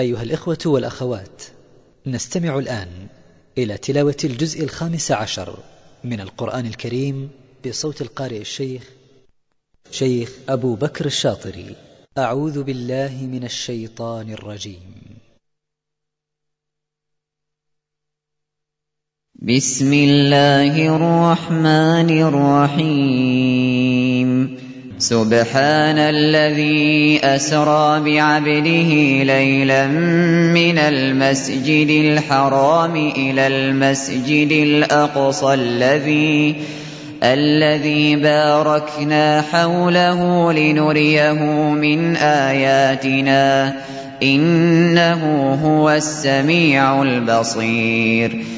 أيها الإخوة والأخوات نستمع الآن إلى تلاوة الجزء الخامس عشر من القرآن الكريم بصوت القارئ الشيخ شيخ أبو بكر الشاطري. أعوذ بالله من الشيطان الرجيم. بسم الله الرحمن الرحيم. سبحان الذي أسرى بعبده ليلا من المسجد الحرام إلى المسجد الأقصى الذي الذي باركنا حوله لنريه من آياتنا إنه هو السميع البصير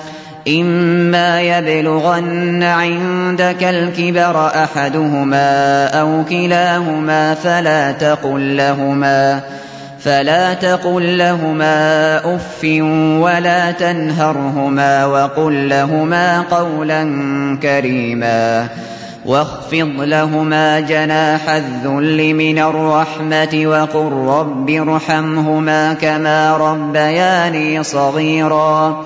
إما يبلغن عندك الكبر أحدهما أو كلاهما فلا تقل لهما فلا تقل لهما أف ولا تنهرهما وقل لهما قولا كريما واخفض لهما جناح الذل من الرحمة وقل رب ارحمهما كما ربياني صغيرا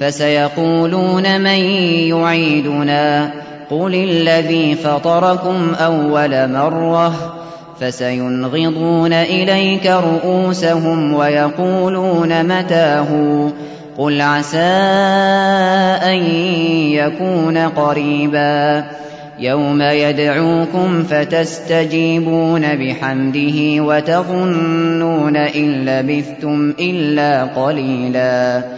فسيقولون من يعيدنا قل الذي فطركم أول مرة فسينغضون إليك رؤوسهم ويقولون متاه قل عسى أن يكون قريبا يوم يدعوكم فتستجيبون بحمده وتظنون إن لبثتم إلا قليلاً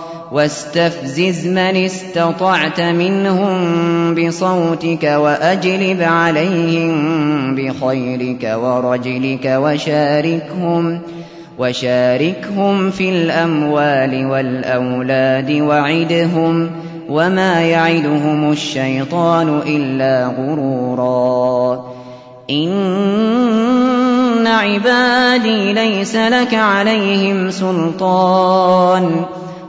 واستفزز من استطعت منهم بصوتك وأجلب عليهم بخيرك ورجلك وشاركهم وشاركهم في الأموال والأولاد وعدهم وما يعدهم الشيطان إلا غرورا. إن عبادي ليس لك عليهم سلطان.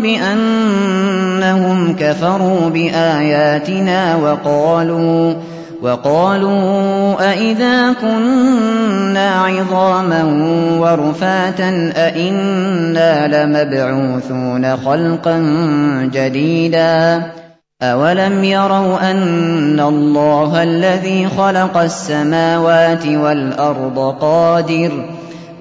بأنهم كفروا بآياتنا وقالوا وقالوا أئذا كنا عظاما ورفاتا أئنا لمبعوثون خلقا جديدا أولم يروا أن الله الذي خلق السماوات والأرض قادر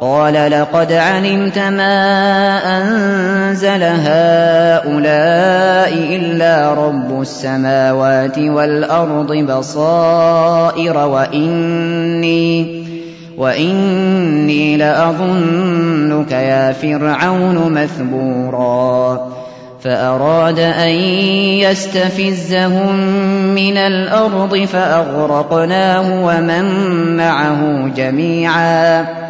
قال لقد علمت ما أنزل هؤلاء إلا رب السماوات والأرض بصائر وإني وإني لأظنك يا فرعون مثبورا. فأراد أن يستفزهم من الأرض فأغرقناه ومن معه جميعا.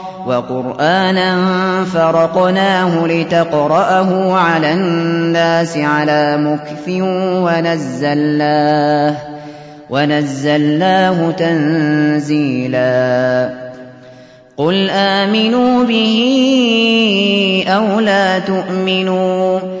وقرآنا فرقناه لتقرأه على الناس على مكث ونزلناه ونزلناه تنزيلا. قل آمنوا به أو لا تؤمنوا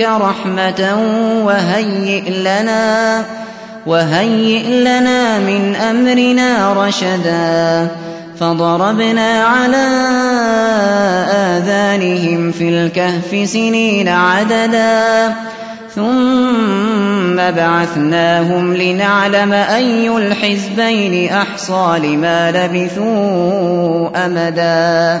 رحمة وهيئ لنا وهيئ لنا من أمرنا رشدا. فضربنا على آذانهم في الكهف سنين عددا. ثم بعثناهم لنعلم أي الحزبين أحصى لما لبثوا أمدا.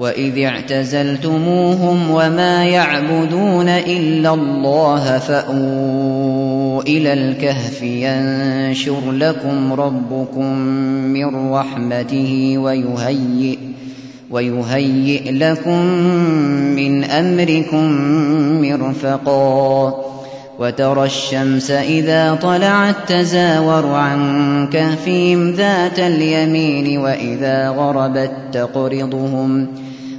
وإذ اعتزلتموهم وما يعبدون إلا الله فأووا إلى الكهف ينشر لكم ربكم من رحمته ويهيئ ويهيئ لكم من أمركم مرفقا وترى الشمس إذا طلعت تزاور عن كهفهم ذات اليمين وإذا غربت تقرضهم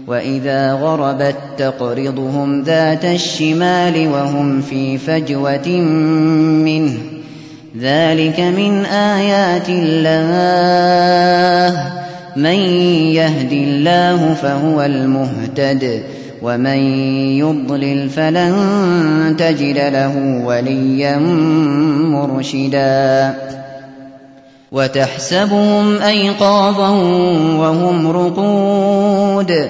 وإذا غربت تقرضهم ذات الشمال وهم في فجوة منه ذلك من آيات الله من يهد الله فهو المهتد ومن يضلل فلن تجد له وليا مرشدا وتحسبهم أيقاظا وهم رقود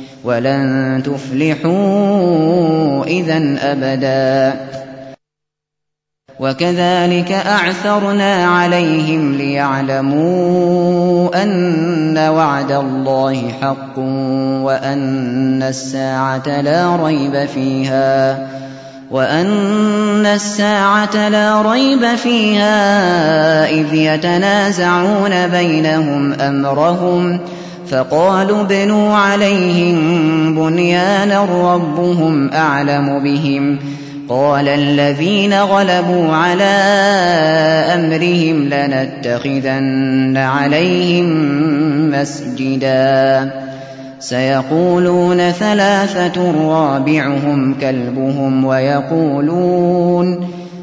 ولن تفلحوا إذا أبدا. وكذلك أعثرنا عليهم ليعلموا أن وعد الله حق وأن الساعة لا ريب فيها وأن الساعة لا ريب فيها إذ يتنازعون بينهم أمرهم فقالوا ابنوا عليهم بنيانا ربهم أعلم بهم. قال الذين غلبوا على أمرهم لنتخذن عليهم مسجدا. سيقولون ثلاثة رابعهم كلبهم ويقولون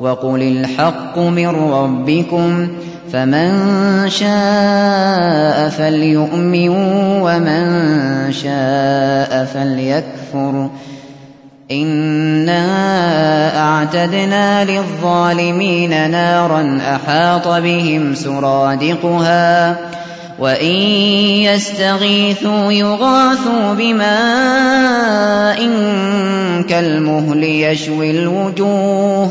وقل الحق من ربكم فمن شاء فليؤمن ومن شاء فليكفر إنا أعتدنا للظالمين نارا أحاط بهم سرادقها وإن يستغيثوا يغاثوا بماء كالمهل يشوي الوجوه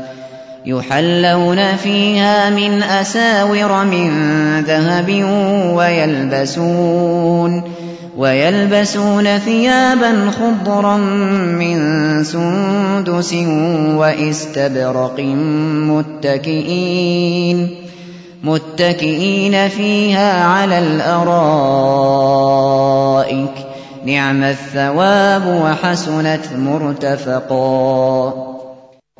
يحلون فيها من أساور من ذهب ويلبسون ويلبسون ثيابا خضرا من سندس وإستبرق متكئين متكئين فيها على الأرائك نعم الثواب وحسنت مرتفقا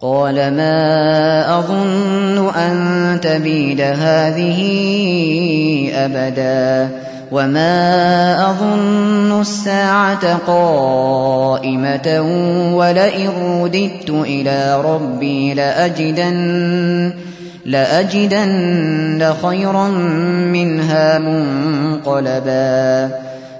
قال ما أظن أن تبيد هذه أبدا وما أظن الساعة قائمة ولئن رددت إلى ربي لأجدن لأجدن خيرا منها منقلبا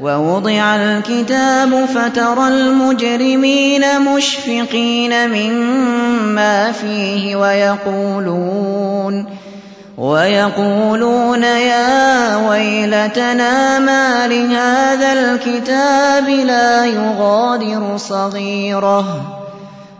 ووضع الكتاب فترى المجرمين مشفقين مما فيه ويقولون ويقولون يا ويلتنا ما لهذا الكتاب لا يغادر صغيرة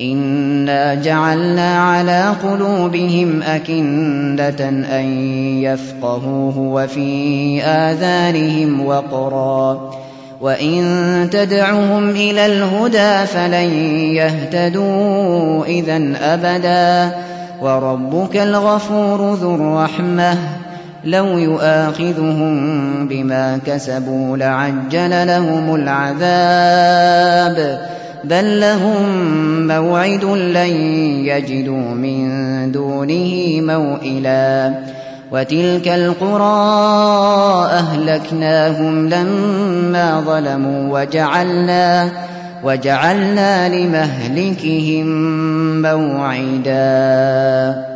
إنا جعلنا على قلوبهم أكندة أن يفقهوه وفي آذانهم وقرا وإن تدعهم إلى الهدى فلن يهتدوا إذا أبدا وربك الغفور ذو الرحمة لو يؤاخذهم بما كسبوا لعجل لهم العذاب بل لهم موعد لن يجدوا من دونه موئلا وتلك القرى أهلكناهم لما ظلموا وجعلنا وجعلنا لمهلكهم موعدا